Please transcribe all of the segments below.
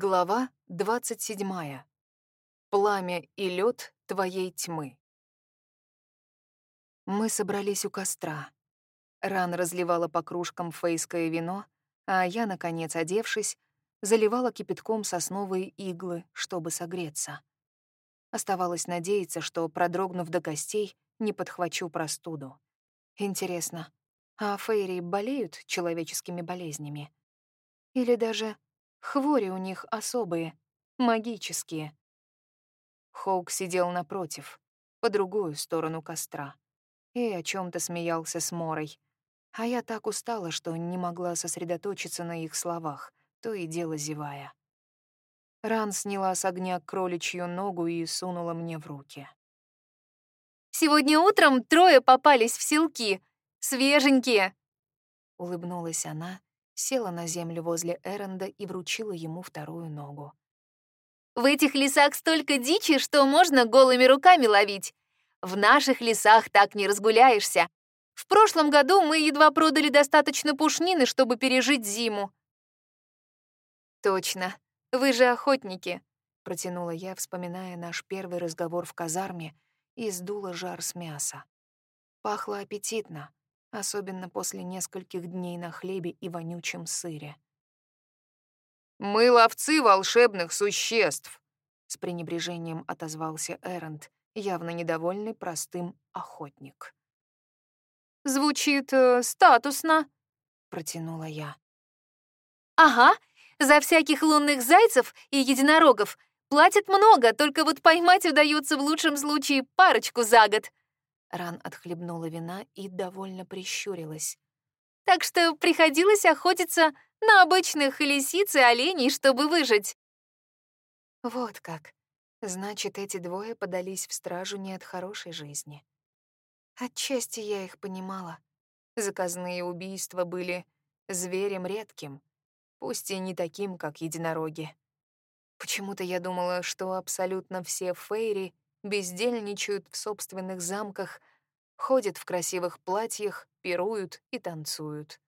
Глава 27. Пламя и лед твоей тьмы. Мы собрались у костра. Ран разливала по кружкам фейское вино, а я, наконец одевшись, заливала кипятком сосновые иглы, чтобы согреться. Оставалось надеяться, что, продрогнув до костей, не подхвачу простуду. Интересно, а фейри болеют человеческими болезнями? Или даже Хвори у них особые, магические. Хоук сидел напротив, по другую сторону костра, и о чем то смеялся с Морой. А я так устала, что не могла сосредоточиться на их словах, то и дело зевая. Ран сняла с огня кроличью ногу и сунула мне в руки. «Сегодня утром трое попались в селки. Свеженькие!» Улыбнулась она села на землю возле Эренда и вручила ему вторую ногу. «В этих лесах столько дичи, что можно голыми руками ловить. В наших лесах так не разгуляешься. В прошлом году мы едва продали достаточно пушнины, чтобы пережить зиму». «Точно. Вы же охотники», — протянула я, вспоминая наш первый разговор в казарме, и сдула жар с мяса. Пахло аппетитно, особенно после нескольких дней на хлебе и вонючем сыре. «Мы ловцы волшебных существ», — с пренебрежением отозвался Эрент, явно недовольный простым охотник. «Звучит э, статусно», — протянула я. «Ага, за всяких лунных зайцев и единорогов платят много, только вот поймать удается в лучшем случае парочку за год», Ран отхлебнула вина и довольно прищурилась. «Так что приходилось охотиться на обычных лисиц и оленей, чтобы выжить». «Вот как. Значит, эти двое подались в стражу не от хорошей жизни. Отчасти я их понимала. Заказные убийства были зверем редким, пусть и не таким, как единороги. Почему-то я думала, что абсолютно все фейри бездельничают в собственных замках, ходят в красивых платьях, пируют и танцуют.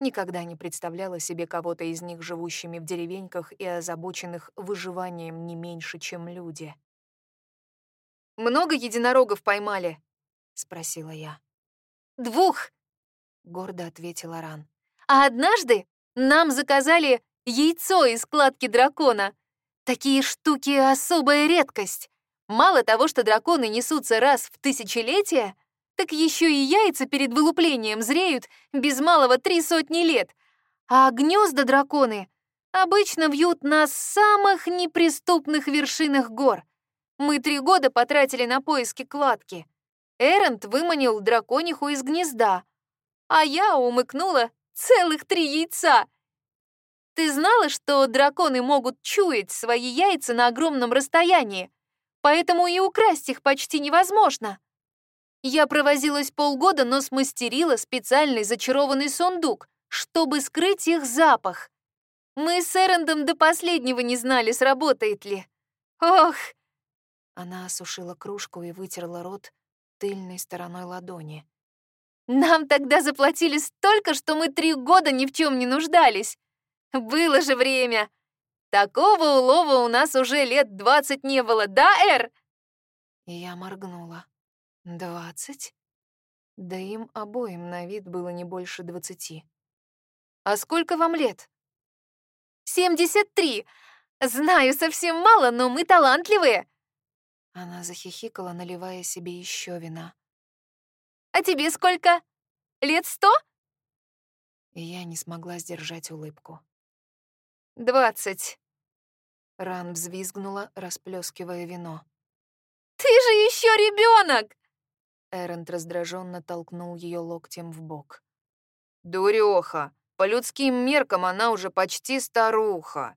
Никогда не представляла себе кого-то из них живущими в деревеньках и озабоченных выживанием не меньше, чем люди. «Много единорогов поймали?» — спросила я. «Двух!» — гордо ответила Ран. «А однажды нам заказали яйцо из складки дракона. Такие штуки — особая редкость. Мало того, что драконы несутся раз в тысячелетие, так еще и яйца перед вылуплением зреют без малого три сотни лет. А гнезда драконы обычно вьют на самых неприступных вершинах гор. Мы три года потратили на поиски кладки. Эрент выманил дракониху из гнезда, а я умыкнула целых три яйца. Ты знала, что драконы могут чуять свои яйца на огромном расстоянии? Поэтому и украсть их почти невозможно. Я провозилась полгода, но смастерила специальный зачарованный сундук, чтобы скрыть их запах. Мы с Эрендом до последнего не знали, сработает ли. Ох! Она осушила кружку и вытерла рот тыльной стороной ладони. Нам тогда заплатили столько, что мы три года ни в чем не нуждались. Было же время. Такого улова у нас уже лет двадцать не было, да, Эр?» Я моргнула. «Двадцать?» Да им обоим на вид было не больше двадцати. «А сколько вам лет?» «Семьдесят три. Знаю, совсем мало, но мы талантливые». Она захихикала, наливая себе еще вина. «А тебе сколько? Лет сто?» И я не смогла сдержать улыбку. «Двадцать». Ран взвизгнула, расплескивая вино. «Ты же еще ребенок!» Эрент раздраженно толкнул ее локтем в бок. «Дуреха! По людским меркам она уже почти старуха!»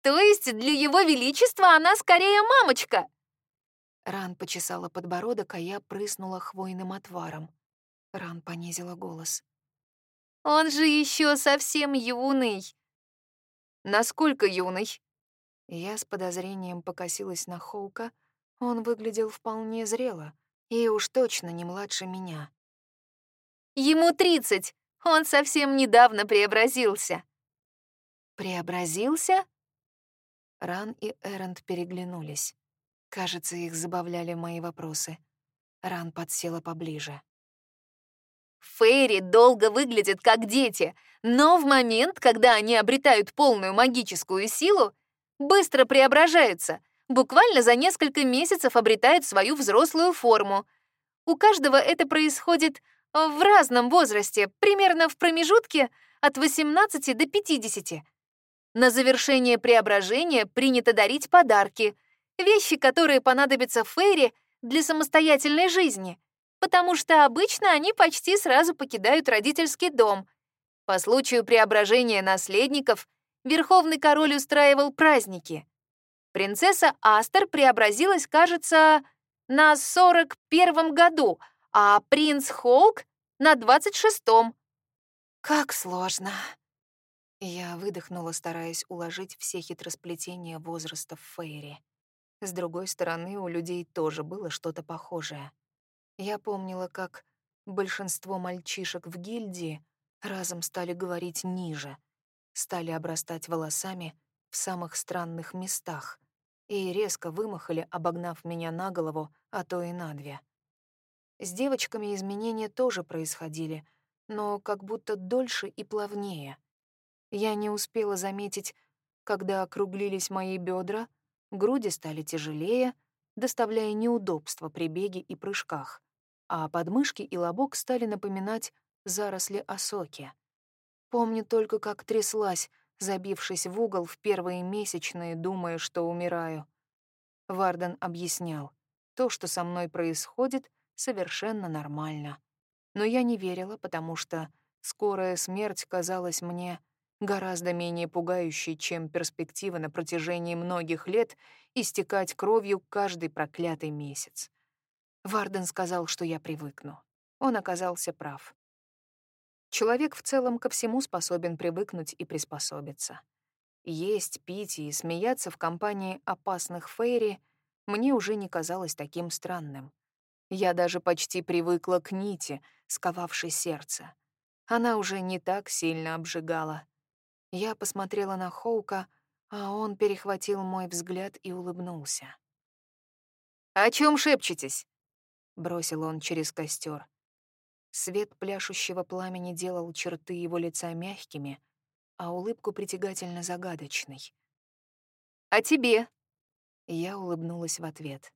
«То есть для его величества она скорее мамочка?» Ран почесала подбородок, а я прыснула хвойным отваром. Ран понизила голос. «Он же еще совсем юный. Насколько юный?» Я с подозрением покосилась на Хоука. Он выглядел вполне зрело и уж точно не младше меня. «Ему тридцать. Он совсем недавно преобразился». «Преобразился?» Ран и Эрэнд переглянулись. Кажется, их забавляли мои вопросы. Ран подсела поближе. Фейри долго выглядят как дети, но в момент, когда они обретают полную магическую силу, быстро преображаются, буквально за несколько месяцев обретают свою взрослую форму. У каждого это происходит в разном возрасте, примерно в промежутке от 18 до 50. На завершение преображения принято дарить подарки, вещи, которые понадобятся Фейри для самостоятельной жизни, потому что обычно они почти сразу покидают родительский дом. По случаю преображения наследников Верховный король устраивал праздники. Принцесса Астер преобразилась, кажется, на 41-м году, а принц Хоук — на 26-м. Как сложно. Я выдохнула, стараясь уложить все хитросплетения возрастов Фейри. С другой стороны, у людей тоже было что-то похожее. Я помнила, как большинство мальчишек в гильдии разом стали говорить ниже, стали обрастать волосами в самых странных местах и резко вымахали, обогнав меня на голову, а то и на две. С девочками изменения тоже происходили, но как будто дольше и плавнее. Я не успела заметить, когда округлились мои бедра, груди стали тяжелее, доставляя неудобства при беге и прыжках, а подмышки и лобок стали напоминать заросли осоки. Помню только, как тряслась, забившись в угол в первые месячные, думая, что умираю. Варден объяснял, то, что со мной происходит, совершенно нормально. Но я не верила, потому что скорая смерть казалась мне гораздо менее пугающей, чем перспектива на протяжении многих лет истекать кровью каждый проклятый месяц. Варден сказал, что я привыкну. Он оказался прав. Человек в целом ко всему способен привыкнуть и приспособиться. Есть, пить и смеяться в компании опасных фейри мне уже не казалось таким странным. Я даже почти привыкла к нити, сковавшей сердце. Она уже не так сильно обжигала. Я посмотрела на Хоука, а он перехватил мой взгляд и улыбнулся. «О чем шепчетесь?» — бросил он через костер. Свет пляшущего пламени делал черты его лица мягкими, а улыбку притягательно загадочной. «А тебе?» Я улыбнулась в ответ.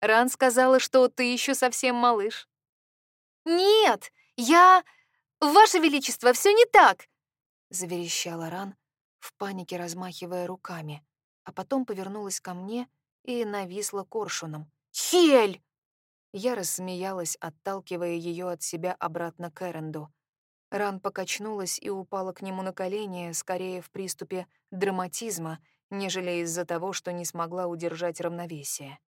«Ран сказала, что ты еще совсем малыш». «Нет, я... Ваше Величество, все не так!» — заверещала Ран, в панике размахивая руками, а потом повернулась ко мне и нависла коршуном. «Хель!» Я рассмеялась, отталкивая ее от себя обратно к Эренду. Ран покачнулась и упала к нему на колени, скорее в приступе драматизма, нежели из-за того, что не смогла удержать равновесие.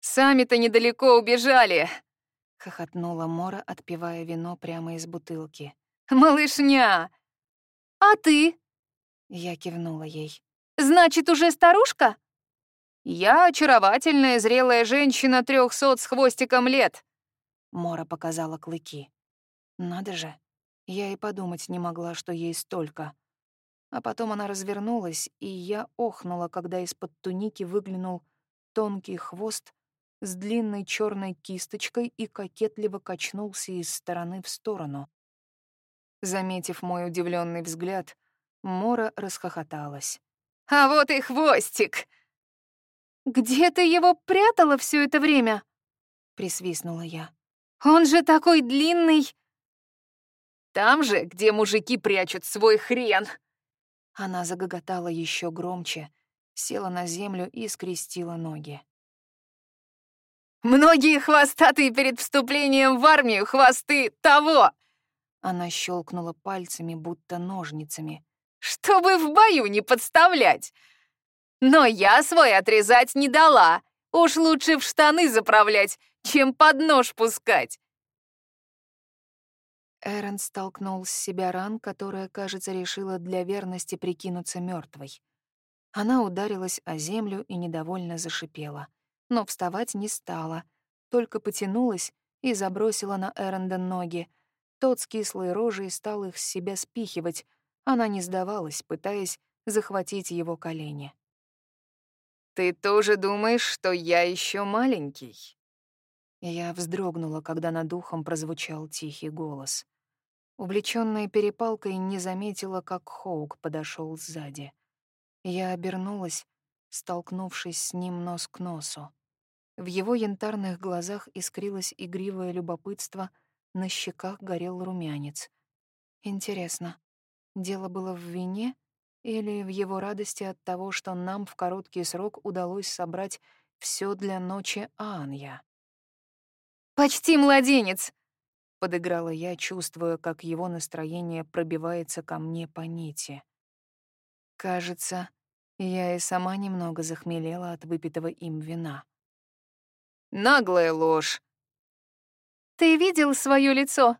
«Сами-то недалеко убежали!» — хохотнула Мора, отпивая вино прямо из бутылки. «Малышня!» «А ты?» — я кивнула ей. «Значит, уже старушка?» «Я очаровательная зрелая женщина трехсот с хвостиком лет», — Мора показала клыки. «Надо же, я и подумать не могла, что ей столько». А потом она развернулась, и я охнула, когда из-под туники выглянул тонкий хвост с длинной черной кисточкой и кокетливо качнулся из стороны в сторону. Заметив мой удивленный взгляд, Мора расхохоталась. «А вот и хвостик!» «Где ты его прятала все это время?» — присвистнула я. «Он же такой длинный!» «Там же, где мужики прячут свой хрен!» Она загоготала еще громче, села на землю и скрестила ноги. «Многие хвостатые перед вступлением в армию хвосты того!» Она щелкнула пальцами, будто ножницами. «Чтобы в бою не подставлять! Но я свой отрезать не дала. Уж лучше в штаны заправлять, чем под нож пускать. Эрен столкнул с себя ран, которая, кажется, решила для верности прикинуться мертвой. Она ударилась о землю и недовольно зашипела. Но вставать не стала, только потянулась и забросила на Эренда ноги. Тот с кислой рожей стал их с себя спихивать. Она не сдавалась, пытаясь захватить его колени. «Ты тоже думаешь, что я еще маленький?» Я вздрогнула, когда над ухом прозвучал тихий голос. Увлечённая перепалкой, не заметила, как Хоук подошел сзади. Я обернулась, столкнувшись с ним нос к носу. В его янтарных глазах искрилось игривое любопытство, на щеках горел румянец. Интересно, дело было в вине или в его радости от того, что нам в короткий срок удалось собрать все для ночи Анья? «Почти младенец!» — подыграла я, чувствуя, как его настроение пробивается ко мне по нити. Кажется, я и сама немного захмелела от выпитого им вина. Наглая ложь. Ты видел свое лицо?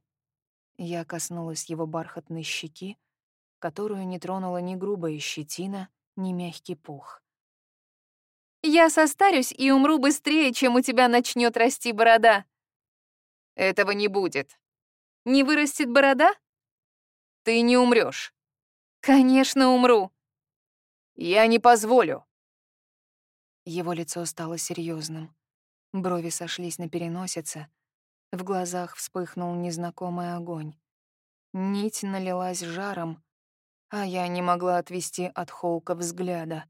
Я коснулась его бархатной щеки, которую не тронула ни грубая щетина, ни мягкий пух. Я состарюсь и умру быстрее, чем у тебя начнет расти борода. Этого не будет. Не вырастет борода? Ты не умрешь. Конечно, умру. Я не позволю. Его лицо стало серьезным. Брови сошлись на переносице. В глазах вспыхнул незнакомый огонь. Нить налилась жаром, а я не могла отвести от Холка взгляда.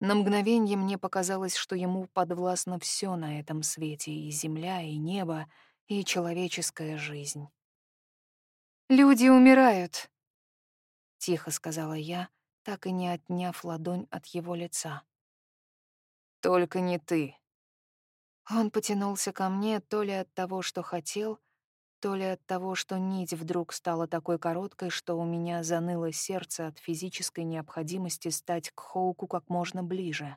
На мгновение мне показалось, что ему подвластно все на этом свете, и земля, и небо, и человеческая жизнь. «Люди умирают», — тихо сказала я, так и не отняв ладонь от его лица. «Только не ты», он потянулся ко мне то ли от того, что хотел, то ли от того, что нить вдруг стала такой короткой, что у меня заныло сердце от физической необходимости стать к Хоуку как можно ближе.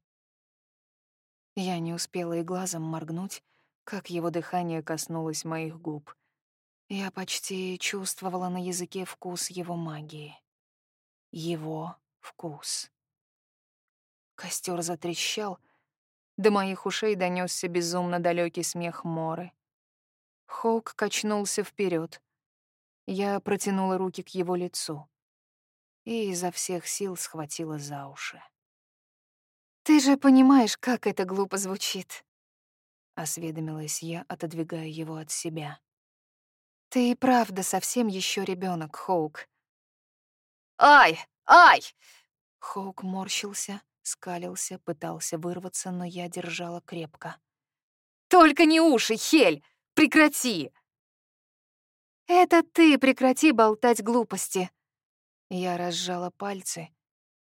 Я не успела и глазом моргнуть, как его дыхание коснулось моих губ. Я почти чувствовала на языке вкус его магии. Его вкус. Костер затрещал — до моих ушей донесся безумно далекий смех Моры. Хоук качнулся вперед. Я протянула руки к его лицу и изо всех сил схватила за уши. «Ты же понимаешь, как это глупо звучит», — осведомилась я, отодвигая его от себя. «Ты и правда совсем еще ребенок, Хоук». «Ай! Ай!» Хоук морщился, скалился, пытался вырваться, но я держала крепко. «Только не уши, Хель! Прекрати!» «Это ты прекрати болтать глупости!» Я разжала пальцы,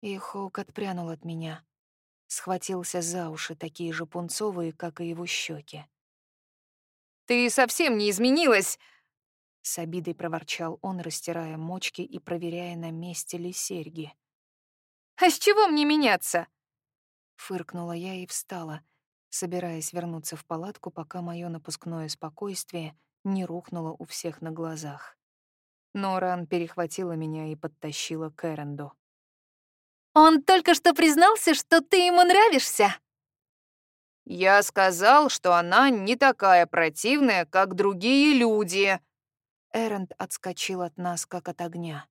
и Хоук отпрянул от меня. Схватился за уши, такие же пунцовые, как и его щеки. «Ты совсем не изменилась!» С обидой проворчал он, растирая мочки и проверяя, на месте ли серьги. А с чего мне меняться?» Фыркнула я и встала, собираясь вернуться в палатку, пока мое напускное спокойствие не рухнуло у всех на глазах. Но Ран перехватила меня и подтащила к Эренду. «Он только что признался, что ты ему нравишься!» «Я сказал, что она не такая противная, как другие люди!» Эренд отскочил от нас, как от огня.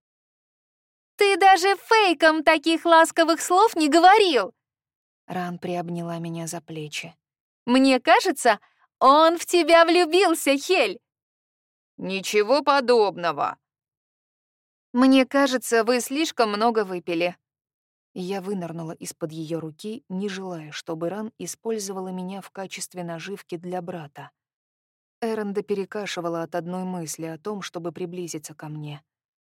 Ты даже фейком таких ласковых слов не говорил!» Ран приобняла меня за плечи. «Мне кажется, он в тебя влюбился, Хель!» «Ничего подобного!» «Мне кажется, вы слишком много выпили». Я вынырнула из-под ее руки, не желая, чтобы Ран использовала меня в качестве наживки для брата. Эренда перекашивала от одной мысли о том, чтобы приблизиться ко мне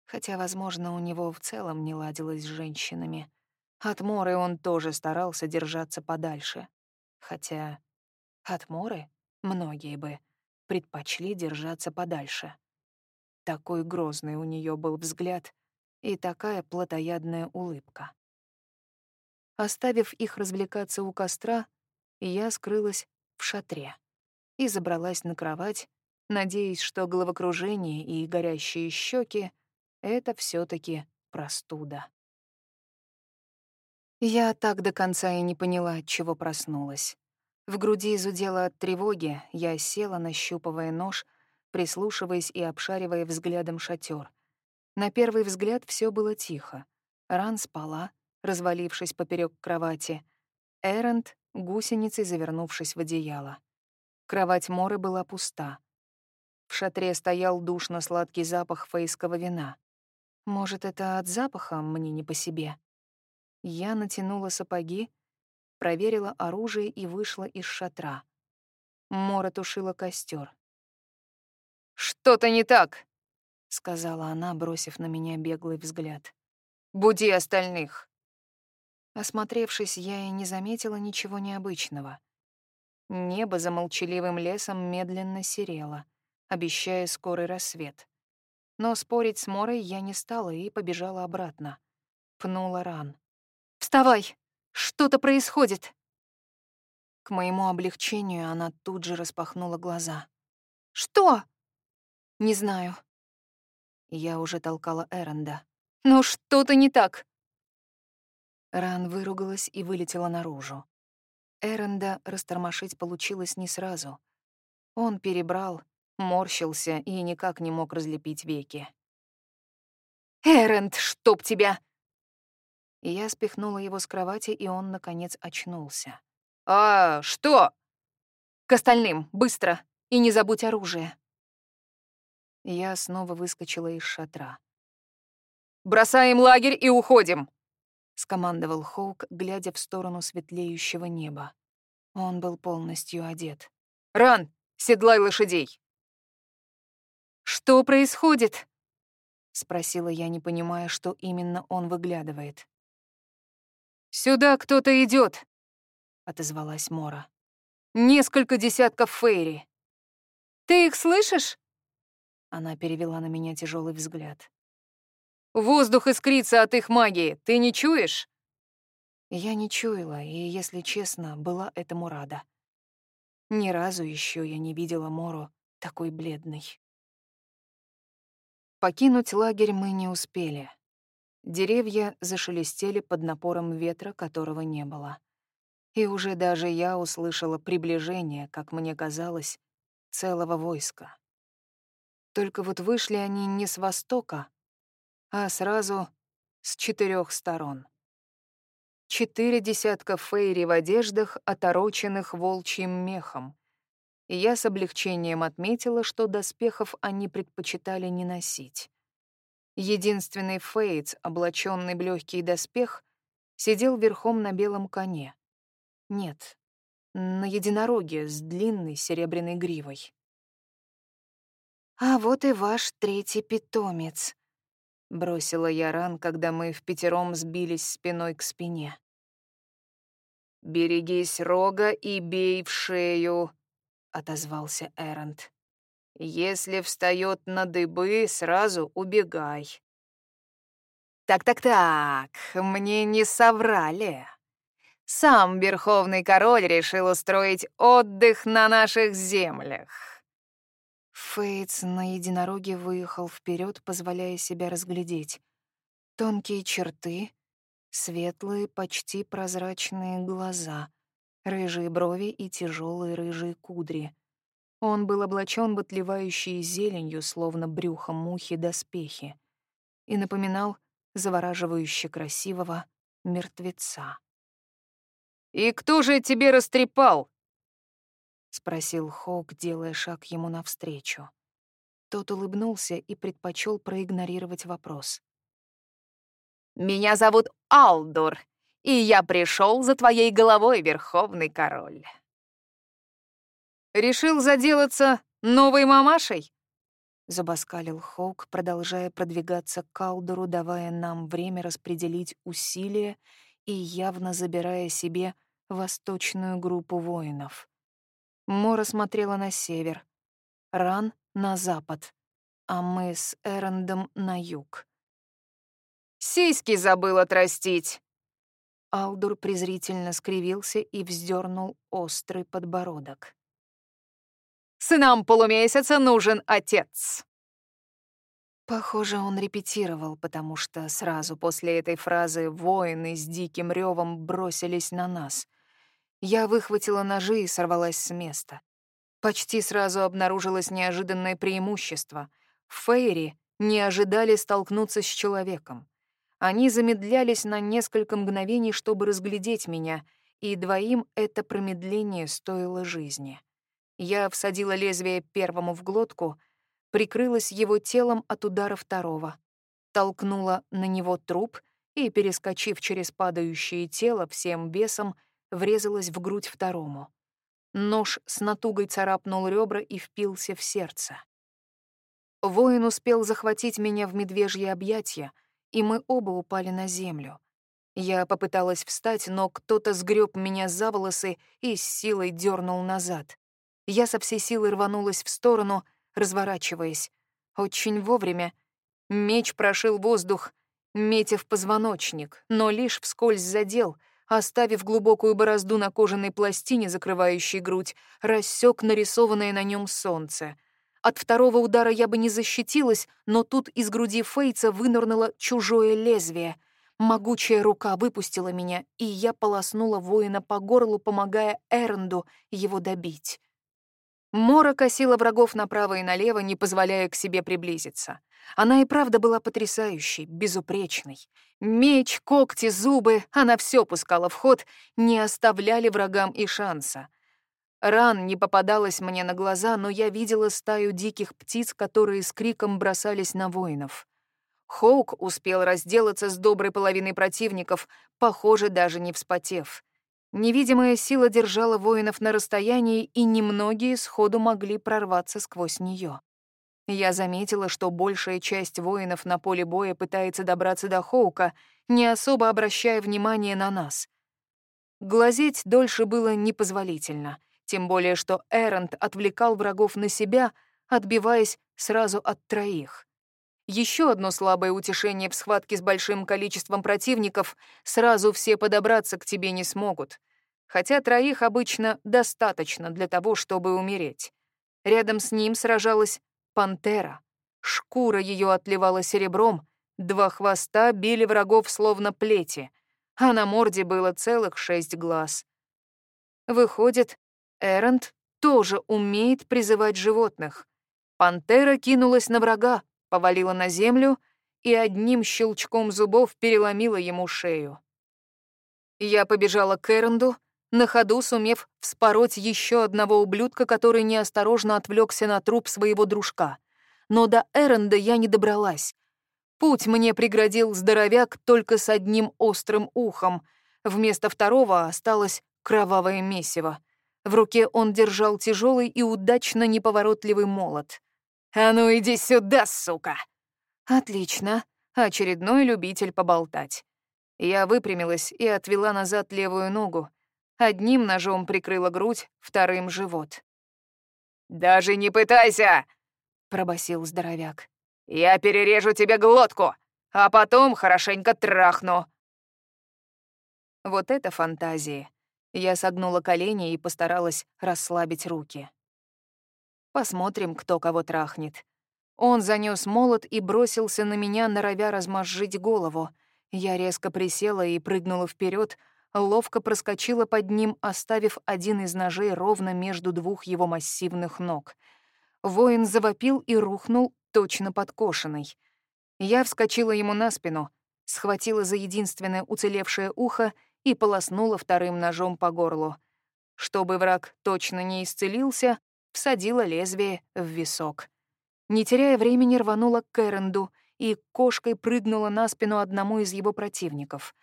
хотя, возможно, у него в целом не ладилось с женщинами. От Моры он тоже старался держаться подальше. Хотя от Моры многие бы предпочли держаться подальше. Такой грозный у нее был взгляд и такая плотоядная улыбка. Оставив их развлекаться у костра, я скрылась в шатре и забралась на кровать, надеясь, что головокружение и горящие щеки это все таки простуда. Я так до конца и не поняла, от чего проснулась. В груди изудела от тревоги, я села, нащупывая нож, прислушиваясь и обшаривая взглядом шатер. На первый взгляд все было тихо. Ран спала, развалившись поперек кровати, Эренд — гусеницей, завернувшись в одеяло. Кровать Моры была пуста. В шатре стоял душно-сладкий запах фейского вина. Может, это от запаха мне не по себе? Я натянула сапоги, проверила оружие и вышла из шатра. Мора тушила костер. «Что-то не так», — сказала она, бросив на меня беглый взгляд. «Буди остальных». Осмотревшись, я и не заметила ничего необычного. Небо за молчаливым лесом медленно серело, обещая скорый рассвет. Но спорить с Морой я не стала и побежала обратно. Пнула ран. «Вставай! Что-то происходит!» К моему облегчению она тут же распахнула глаза. «Что?» «Не знаю». Я уже толкала Эренда. «Но что-то не так!» Ран выругалась и вылетела наружу. Эренда растормошить получилось не сразу. Он перебрал, морщился и никак не мог разлепить веки. «Эренд, чтоб тебя!» Я спихнула его с кровати, и он, наконец, очнулся. «А, что?» «К остальным, быстро, и не забудь оружие». Я снова выскочила из шатра. «Бросаем лагерь и уходим!» — скомандовал Хоук, глядя в сторону светлеющего неба. Он был полностью одет. «Ран, седлай лошадей!» «Что происходит?» — спросила я, не понимая, что именно он выглядывает. «Сюда кто-то идет, отозвалась Мора. «Несколько десятков фейри». «Ты их слышишь?» Она перевела на меня тяжелый взгляд. Воздух искрится от их магии, ты не чуешь?» Я не чуяла, и, если честно, была этому рада. Ни разу еще я не видела Мору такой бледной. Покинуть лагерь мы не успели. Деревья зашелестели под напором ветра, которого не было. И уже даже я услышала приближение, как мне казалось, целого войска. Только вот вышли они не с востока, а сразу с четырех сторон. Четыре десятка фейри в одеждах, отороченных волчьим мехом. И я с облегчением отметила, что доспехов они предпочитали не носить. Единственный фейц, облаченный в легкий доспех, сидел верхом на белом коне. Нет, на единороге с длинной серебряной гривой. «А вот и ваш третий питомец», — бросила я ран, когда мы в пятером сбились спиной к спине. «Берегись рога и бей в шею», — отозвался Эрент. «Если встает на дыбы, сразу убегай». «Так-так-так, мне не соврали. Сам Верховный Король решил устроить отдых на наших землях». Фейтс на единороге выехал вперед, позволяя себя разглядеть. Тонкие черты, светлые, почти прозрачные глаза, рыжие брови и тяжелые рыжие кудри. Он был облачен в отливающие зеленью, словно брюхом мухи, доспехи, и напоминал завораживающе красивого мертвеца. «И кто же тебе растрепал?» — спросил Хоук, делая шаг ему навстречу. Тот улыбнулся и предпочел проигнорировать вопрос. «Меня зовут Алдур, и я пришел за твоей головой, Верховный Король». «Решил заделаться новой мамашей?» — забаскалил Хоук, продолжая продвигаться к Алдуру, давая нам время распределить усилия и явно забирая себе восточную группу воинов. Мора смотрела на север, Ран — на запад, а мы с Эрендом — на юг. «Сиськи забыл отрастить!» Алдур презрительно скривился и вздернул острый подбородок. «Сынам полумесяца нужен отец!» Похоже, он репетировал, потому что сразу после этой фразы воины с диким ревом бросились на нас. Я выхватила ножи и сорвалась с места. Почти сразу обнаружилось неожиданное преимущество. Фейри не ожидали столкнуться с человеком. Они замедлялись на несколько мгновений, чтобы разглядеть меня, и двоим это промедление стоило жизни. Я всадила лезвие первому в глотку, прикрылась его телом от удара второго, толкнула на него труп и, перескочив через падающее тело всем весом, врезалась в грудь второму. Нож с натугой царапнул ребра и впился в сердце. Воин успел захватить меня в медвежье объятия, и мы оба упали на землю. Я попыталась встать, но кто-то сгреб меня за волосы и с силой дернул назад. Я со всей силы рванулась в сторону, разворачиваясь. Очень вовремя. Меч прошил воздух, метя в позвоночник, но лишь вскользь задел, оставив глубокую борозду на кожаной пластине, закрывающей грудь, рассек нарисованное на нем солнце. От второго удара я бы не защитилась, но тут из груди Фейца вынырнуло чужое лезвие. Могучая рука выпустила меня, и я полоснула воина по горлу, помогая Эрнду его добить. Мора косила врагов направо и налево, не позволяя к себе приблизиться. Она и правда была потрясающей, безупречной. Меч, когти, зубы — она все пускала в ход, не оставляли врагам и шанса. Ран не попадалась мне на глаза, но я видела стаю диких птиц, которые с криком бросались на воинов. Хоук успел разделаться с доброй половиной противников, похоже, даже не вспотев. Невидимая сила держала воинов на расстоянии, и немногие сходу могли прорваться сквозь нее. Я заметила, что большая часть воинов на поле боя пытается добраться до Хоука, не особо обращая внимание на нас. Глазеть дольше было непозволительно, тем более что Эрант отвлекал врагов на себя, отбиваясь сразу от троих. Еще одно слабое утешение в схватке с большим количеством противников — сразу все подобраться к тебе не смогут. Хотя троих обычно достаточно для того, чтобы умереть. Рядом с ним сражалась пантера. Шкура ее отливала серебром, два хвоста били врагов словно плети, а на морде было целых шесть глаз. Выходит, Эрент тоже умеет призывать животных. Пантера кинулась на врага, повалила на землю и одним щелчком зубов переломила ему шею. Я побежала к Эренду, на ходу сумев вспороть еще одного ублюдка, который неосторожно отвлекся на труп своего дружка. Но до Эренда я не добралась. Путь мне преградил здоровяк только с одним острым ухом. Вместо второго осталось кровавое месиво. В руке он держал тяжелый и удачно неповоротливый молот. «А ну иди сюда, сука!» «Отлично. Очередной любитель поболтать». Я выпрямилась и отвела назад левую ногу. Одним ножом прикрыла грудь, вторым — живот. «Даже не пытайся!» — пробасил здоровяк. «Я перережу тебе глотку, а потом хорошенько трахну». Вот это фантазии. Я согнула колени и постаралась расслабить руки. Посмотрим, кто кого трахнет. Он занёс молот и бросился на меня, норовя размозжить голову. Я резко присела и прыгнула вперед, ловко проскочила под ним, оставив один из ножей ровно между двух его массивных ног. Воин завопил и рухнул, точно подкошенный. Я вскочила ему на спину, схватила за единственное уцелевшее ухо и полоснула вторым ножом по горлу. Чтобы враг точно не исцелился, всадила лезвие в висок. Не теряя времени, рванула к Кэренду и кошкой прыгнула на спину одному из его противников.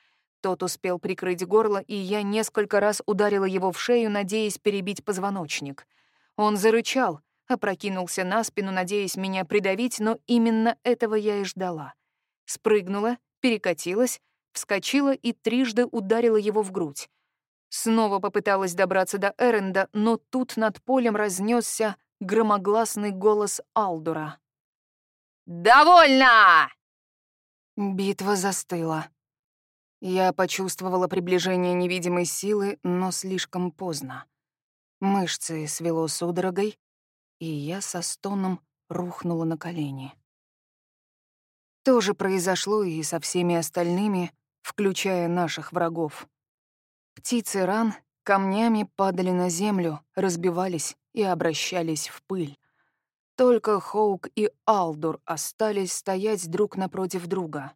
Тот успел прикрыть горло, и я несколько раз ударила его в шею, надеясь перебить позвоночник. Он зарычал, опрокинулся на спину, надеясь меня придавить, но именно этого я и ждала. Спрыгнула, перекатилась, вскочила и трижды ударила его в грудь. Снова попыталась добраться до Эренда, но тут над полем разнесся громогласный голос Алдура. «Довольно!» Битва застыла. Я почувствовала приближение невидимой силы, но слишком поздно. Мышцы свело судорогой, и я со стоном рухнула на колени. То же произошло и со всеми остальными, включая наших врагов. Птицы ран камнями падали на землю, разбивались и обращались в пыль. Только Хоук и Алдур остались стоять друг напротив друга.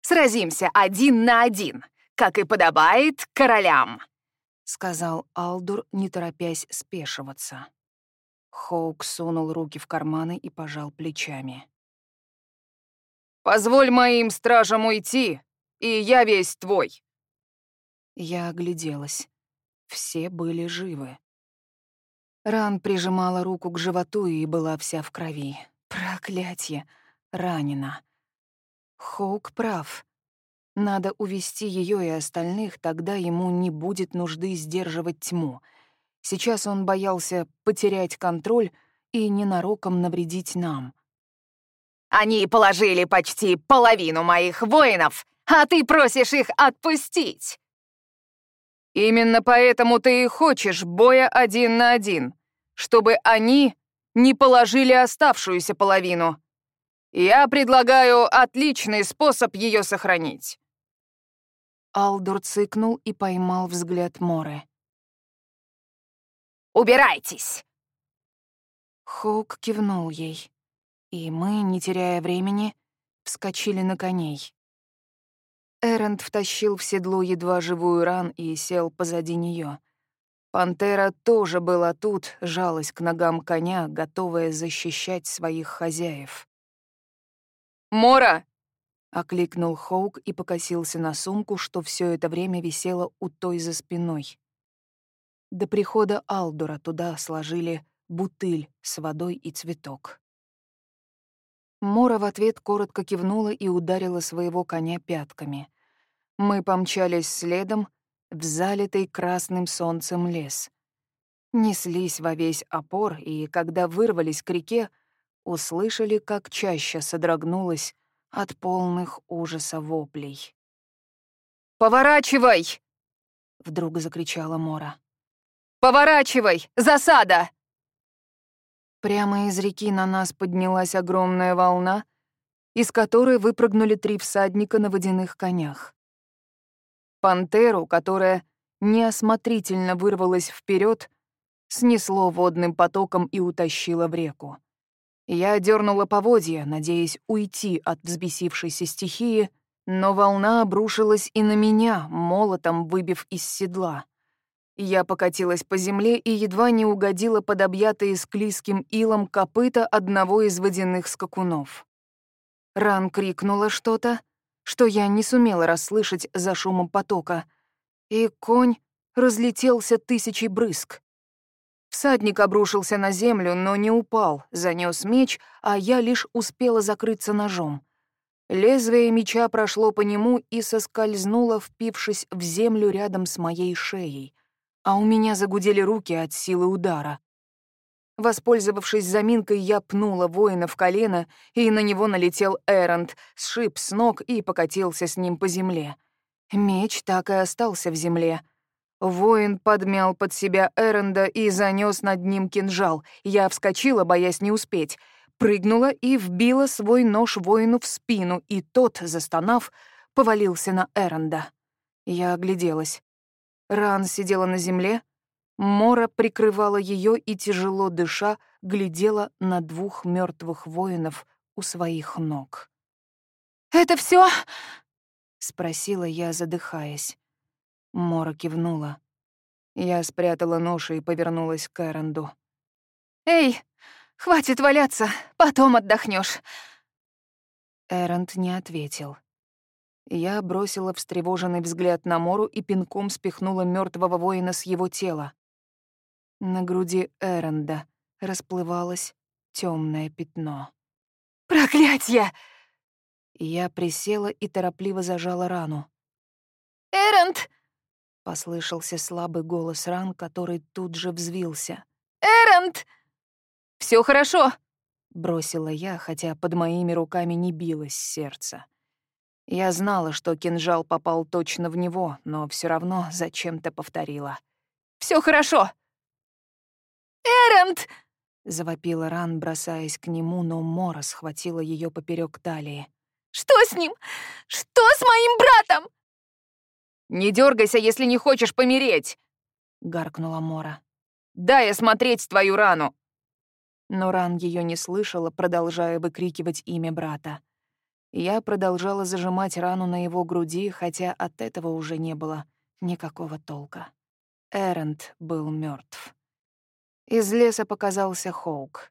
Сразимся один на один, как и подобает королям», — сказал Алдур, не торопясь спешиваться. Хоук сунул руки в карманы и пожал плечами. «Позволь моим стражам уйти, и я весь твой». Я огляделась. Все были живы. Ран прижимала руку к животу и была вся в крови. Проклятье! Ранена. Хоук прав. Надо увести ее и остальных, тогда ему не будет нужды сдерживать тьму. Сейчас он боялся потерять контроль и ненароком навредить нам. «Они положили почти половину моих воинов, а ты просишь их отпустить!» «Именно поэтому ты и хочешь боя один на один, чтобы они не положили оставшуюся половину. Я предлагаю отличный способ ее сохранить». Алдур цыкнул и поймал взгляд Моры. «Убирайтесь!» Хоук кивнул ей, и мы, не теряя времени, вскочили на коней. Эрент втащил в седло едва живую ран и сел позади нее. Пантера тоже была тут, жалась к ногам коня, готовая защищать своих хозяев. «Мора!» — окликнул Хоук и покосился на сумку, что все это время висела у той за спиной. До прихода Алдура туда сложили бутыль с водой и цветок. Мора в ответ коротко кивнула и ударила своего коня пятками. Мы помчались следом в залитый красным солнцем лес. Неслись во весь опор, и, когда вырвались к реке, услышали, как чаще содрогнулась от полных ужаса воплей. «Поворачивай!» — вдруг закричала Мора. «Поворачивай! Засада!» Прямо из реки на нас поднялась огромная волна, из которой выпрыгнули три всадника на водяных конях. Пантеру, которая неосмотрительно вырвалась вперед, снесло водным потоком и утащило в реку. Я дернула поводья, надеясь уйти от взбесившейся стихии, но волна обрушилась и на меня, молотом выбив из седла. Я покатилась по земле и едва не угодила под объятые склизким илом копыта одного из водяных скакунов. Ран крикнула что-то, что я не сумела расслышать за шумом потока, и конь разлетелся тысячей брызг. Всадник обрушился на землю, но не упал, занёс меч, а я лишь успела закрыться ножом. Лезвие меча прошло по нему и соскользнуло, впившись в землю рядом с моей шеей — а у меня загудели руки от силы удара. Воспользовавшись заминкой, я пнула воина в колено, и на него налетел Эрант, сшиб с ног и покатился с ним по земле. Меч так и остался в земле. Воин подмял под себя Эренда и занёс над ним кинжал. Я вскочила, боясь не успеть. Прыгнула и вбила свой нож воину в спину, и тот, застонав, повалился на Эренда. Я огляделась. Ран сидела на земле, Мора прикрывала ее и, тяжело дыша, глядела на двух мертвых воинов у своих ног. «Это все? спросила я, задыхаясь. Мора кивнула. Я спрятала нож и повернулась к Эранду. «Эй, хватит валяться, потом отдохнешь. Эранд не ответил. Я бросила встревоженный взгляд на Мору и пинком спихнула мертвого воина с его тела. На груди Эренда расплывалось темное пятно. «Проклятье!» Я присела и торопливо зажала рану. «Эренд!» — послышался слабый голос ран, который тут же взвился. «Эренд!» Все хорошо!» — бросила я, хотя под моими руками не билось сердце. Я знала, что кинжал попал точно в него, но все равно зачем-то повторила. Все хорошо!» «Эренд!» — завопила Ран, бросаясь к нему, но Мора схватила ее поперек талии. «Что с ним? Что с моим братом?» «Не дергайся, если не хочешь помереть!» — гаркнула Мора. «Дай осмотреть твою рану!» Но Ран ее не слышала, продолжая выкрикивать имя брата. Я продолжала зажимать рану на его груди, хотя от этого уже не было никакого толка. Эрент был мертв. Из леса показался Хоук.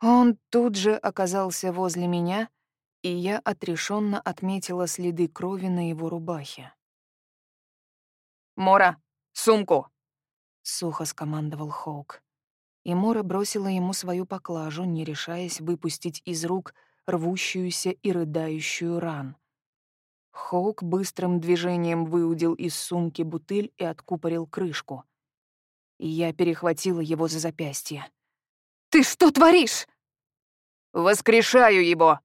Он тут же оказался возле меня, и я отрешенно отметила следы крови на его рубахе. «Мора, сумку!» — сухо скомандовал Хоук. И Мора бросила ему свою поклажу, не решаясь выпустить из рук рвущуюся и рыдающую ран. Хоук быстрым движением выудил из сумки бутыль и откупорил крышку. И я перехватила его за запястье. «Ты что творишь?» «Воскрешаю его!»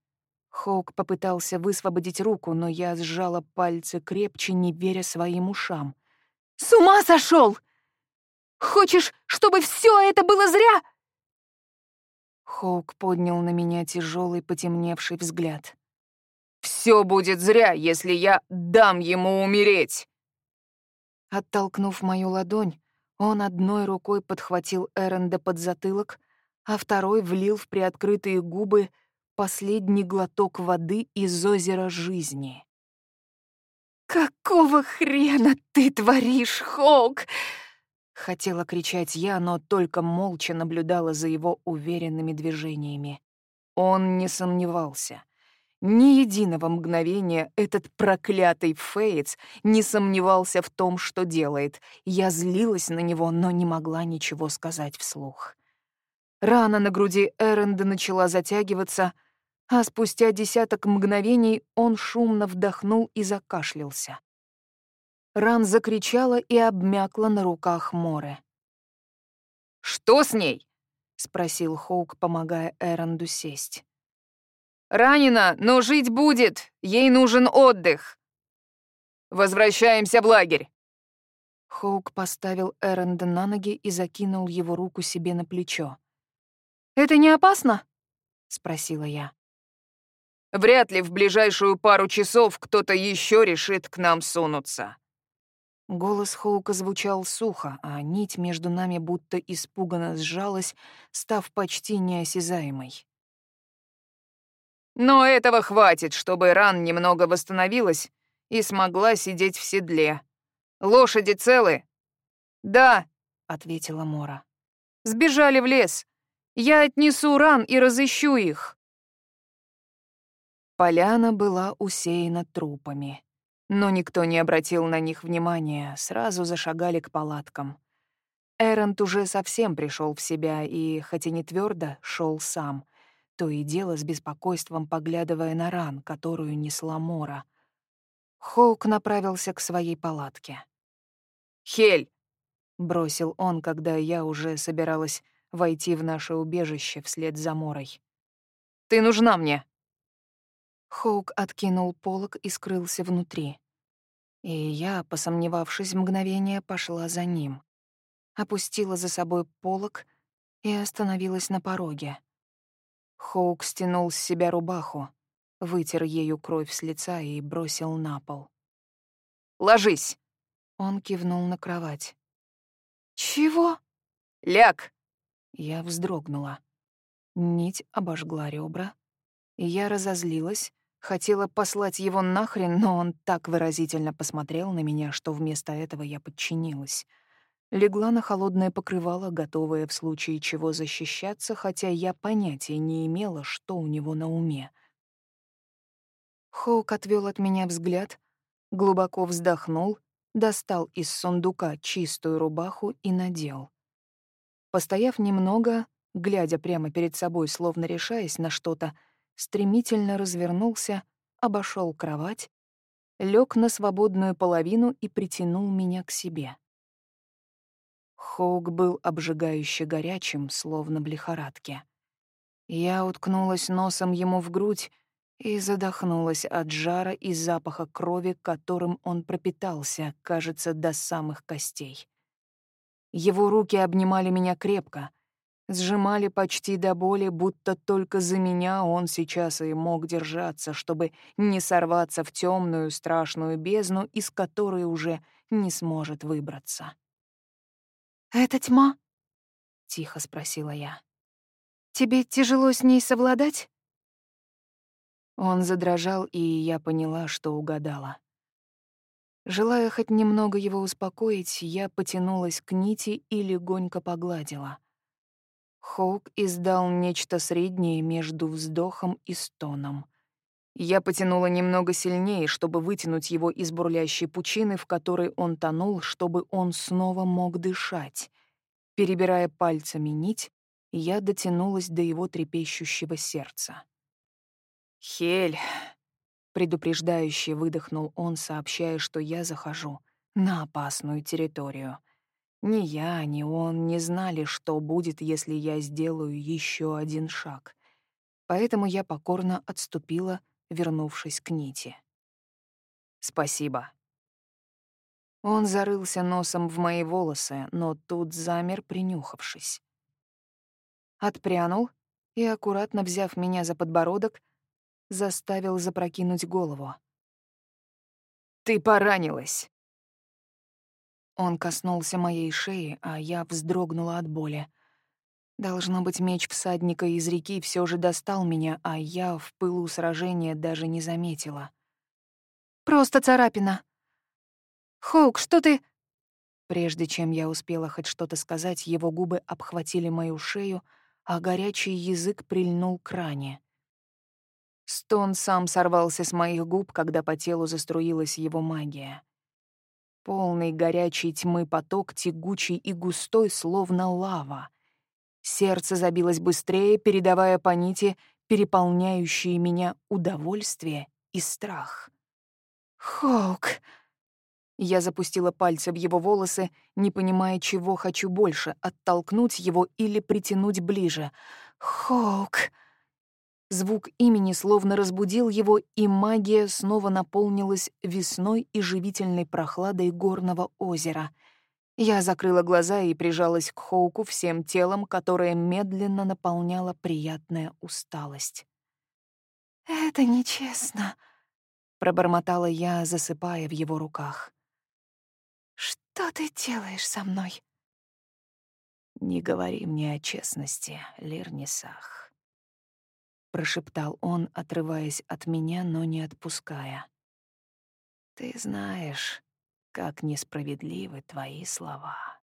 Хоук попытался высвободить руку, но я сжала пальцы крепче, не веря своим ушам. «С ума сошел! Хочешь, чтобы все это было зря?» Хоук поднял на меня тяжелый потемневший взгляд. Все будет зря, если я дам ему умереть. Оттолкнув мою ладонь, он одной рукой подхватил Эренда под затылок, а второй влил в приоткрытые губы последний глоток воды из озера жизни. «Какого хрена ты творишь, Хоук?» Хотела кричать я, но только молча наблюдала за его уверенными движениями. Он не сомневался. Ни единого мгновения этот проклятый Фейтс не сомневался в том, что делает. Я злилась на него, но не могла ничего сказать вслух. Рана на груди Эренда начала затягиваться, а спустя десяток мгновений он шумно вдохнул и закашлялся. Ран закричала и обмякла на руках Море. «Что с ней?» — спросил Хоук, помогая Эренду сесть. «Ранена, но жить будет. Ей нужен отдых. Возвращаемся в лагерь». Хоук поставил Эренда на ноги и закинул его руку себе на плечо. «Это не опасно?» — спросила я. «Вряд ли в ближайшую пару часов кто-то еще решит к нам сунуться», Голос Хоука звучал сухо, а нить между нами будто испуганно сжалась, став почти неосязаемой. «Но этого хватит, чтобы ран немного восстановилась и смогла сидеть в седле. Лошади целы?» «Да», — ответила Мора. «Сбежали в лес. Я отнесу ран и разыщу их». Поляна была усеяна трупами. Но никто не обратил на них внимания, сразу зашагали к палаткам. Эрент уже совсем пришел в себя и, хоть и не твердо, шел сам, то и дело с беспокойством поглядывая на ран, которую несла Мора. Хоук направился к своей палатке. «Хель!» — бросил он, когда я уже собиралась войти в наше убежище вслед за Морой. «Ты нужна мне!» Хоук откинул полог и скрылся внутри. И я, посомневавшись мгновение, пошла за ним. Опустила за собой полог и остановилась на пороге. Хоук стянул с себя рубаху, вытер ею кровь с лица и бросил на пол. «Ложись!» Он кивнул на кровать. «Чего?» «Ляг!» Я вздрогнула. Нить обожгла ребра, я разозлилась, хотела послать его нахрен, но он так выразительно посмотрел на меня, что вместо этого я подчинилась. Легла на холодное покрывало, готовая в случае чего защищаться, хотя я понятия не имела, что у него на уме. Хоук отвел от меня взгляд, глубоко вздохнул, достал из сундука чистую рубаху и надел. Постояв немного, глядя прямо перед собой, словно решаясь на что-то, стремительно развернулся, обошел кровать, лег на свободную половину и притянул меня к себе. Хоук был обжигающе горячим, словно в лихорадке. Я уткнулась носом ему в грудь и задохнулась от жара и запаха крови, которым он пропитался, кажется, до самых костей. Его руки обнимали меня крепко, сжимали почти до боли, будто только за меня он сейчас и мог держаться, чтобы не сорваться в темную страшную бездну, из которой уже не сможет выбраться. «Это тьма?» — тихо спросила я. «Тебе тяжело с ней совладать?» Он задрожал, и я поняла, что угадала. Желая хоть немного его успокоить, я потянулась к нити и легонько погладила. Хоук издал нечто среднее между вздохом и стоном. Я потянула немного сильнее, чтобы вытянуть его из бурлящей пучины, в которой он тонул, чтобы он снова мог дышать. Перебирая пальцами нить, я дотянулась до его трепещущего сердца. «Хель!» — предупреждающе выдохнул он, сообщая, что я захожу на опасную территорию. Ни я, ни он не знали, что будет, если я сделаю еще один шаг. Поэтому я покорно отступила, вернувшись к нити. «Спасибо». Он зарылся носом в мои волосы, но тут замер, принюхавшись. Отпрянул и, аккуратно взяв меня за подбородок, заставил запрокинуть голову. «Ты поранилась!» Он коснулся моей шеи, а я вздрогнула от боли. Должно быть, меч всадника из реки все же достал меня, а я в пылу сражения даже не заметила. «Просто царапина. Хоук, что ты...» Прежде чем я успела хоть что-то сказать, его губы обхватили мою шею, а горячий язык прильнул к ране. Стон сам сорвался с моих губ, когда по телу заструилась его магия. Полный горячей тьмы поток, тягучий и густой, словно лава. Сердце забилось быстрее, передавая по нити переполняющие меня удовольствие и страх. «Хоук!» Я запустила пальцы в его волосы, не понимая, чего хочу больше — оттолкнуть его или притянуть ближе. «Хоук!» Звук имени словно разбудил его, и магия снова наполнилась весной и живительной прохладой горного озера. Я закрыла глаза и прижалась к Хоуку всем телом, которое медленно наполняла приятная усталость. «Это нечестно», — пробормотала я, засыпая в его руках. «Что ты делаешь со мной?» «Не говори мне о честности, Лернисах», прошептал он, отрываясь от меня, но не отпуская. Ты знаешь, как несправедливы твои слова.